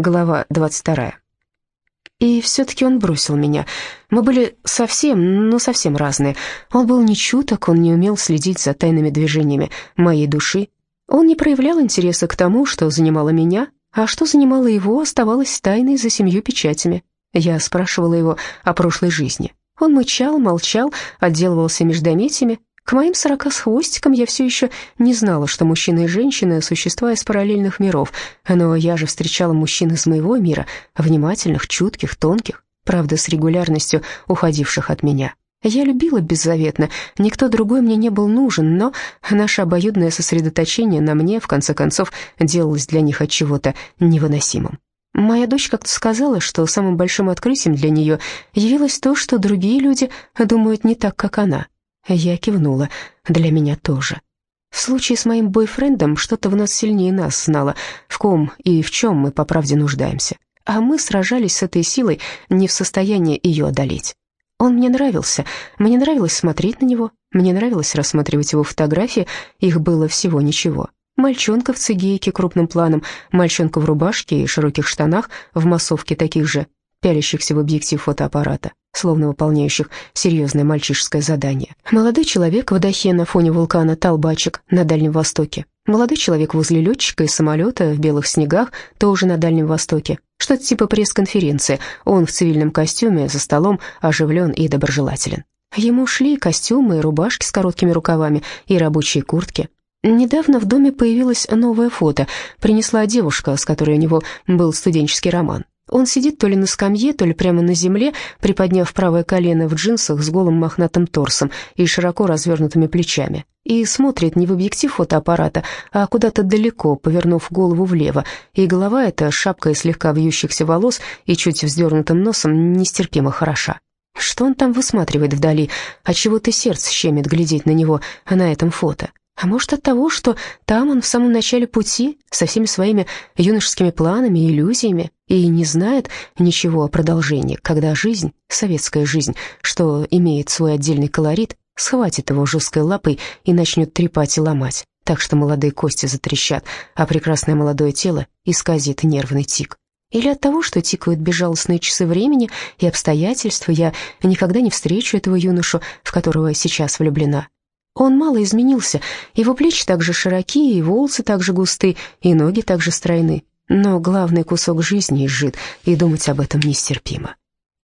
Глава 22. И все-таки он бросил меня. Мы были совсем, ну совсем разные. Он был не чуток, он не умел следить за тайными движениями моей души. Он не проявлял интереса к тому, что занимало меня, а что занимало его, оставалось тайной за семью печатями. Я спрашивала его о прошлой жизни. Он мычал, молчал, отделывался междометиями. К моим сорока с хвостиком я все еще не знала, что мужчины и женщины — существа из параллельных миров, но я же встречала мужчин из моего мира, внимательных, чутких, тонких, правда, с регулярностью уходивших от меня. Я любила беззаветно, никто другой мне не был нужен, но наше обоюдное сосредоточение на мне, в конце концов, делалось для них от чего-то невыносимым. Моя дочь как-то сказала, что самым большим открытием для нее явилось то, что другие люди думают не так, как она. Я кивнула. Для меня тоже. В случае с моим бойфрендом что-то в нас сильнее нас знало, в ком и в чем мы по правде нуждаемся. А мы сражались с этой силой, не в состоянии ее одолеть. Он мне нравился, мне нравилось смотреть на него, мне нравилось рассматривать его фотографии, их было всего ничего. Мальчонка в цигейке крупным планом, мальчонка в рубашке и широких штанах, в массовке таких же, пялящихся в объектив фотоаппарата, словно выполняющих серьезное мальчишеское задание. Молодой человек в дахе на фоне вулкана Талбачек на Дальнем Востоке. Молодой человек возле летчика из самолета в белых снегах, тоже на Дальнем Востоке. Что-то типа пресс-конференции. Он в цивильном костюме, за столом, оживлен и доброжелателен. Ему шли костюмы и рубашки с короткими рукавами и рабочие куртки. Недавно в доме появилось новое фото. Принесла девушка, с которой у него был студенческий роман. Он сидит то ли на скамье, то ли прямо на земле, приподняв правое колено в джинсах с голым мохнатым торсом и широко развернутыми плечами, и смотрит не в объектив фотоаппарата, а куда-то далеко, повернув голову влево, и голова эта, шапка из слегка вьющихся волос и чуть вздернутым носом, нестерпимо хороша. Что он там высматривает вдали? Чего ты сердце щемит глядеть на него на этом фото? А может, от того, что там он в самом начале пути, со всеми своими юношескими планами и иллюзиями, и не знает ничего о продолжении, когда жизнь, советская жизнь, что имеет свой отдельный колорит, схватит его жесткой лапой и начнет трепать и ломать, так что молодые кости затрещат, а прекрасное молодое тело исказит нервный тик. Или от того, что тикают безжалостные часы времени и обстоятельства, я никогда не встречу этого юношу, в которого сейчас влюблена, он мало изменился, его плечи также широкие, и волосы также густы, и ноги также стройны. Но главный кусок жизни изжит, и думать об этом нестерпимо.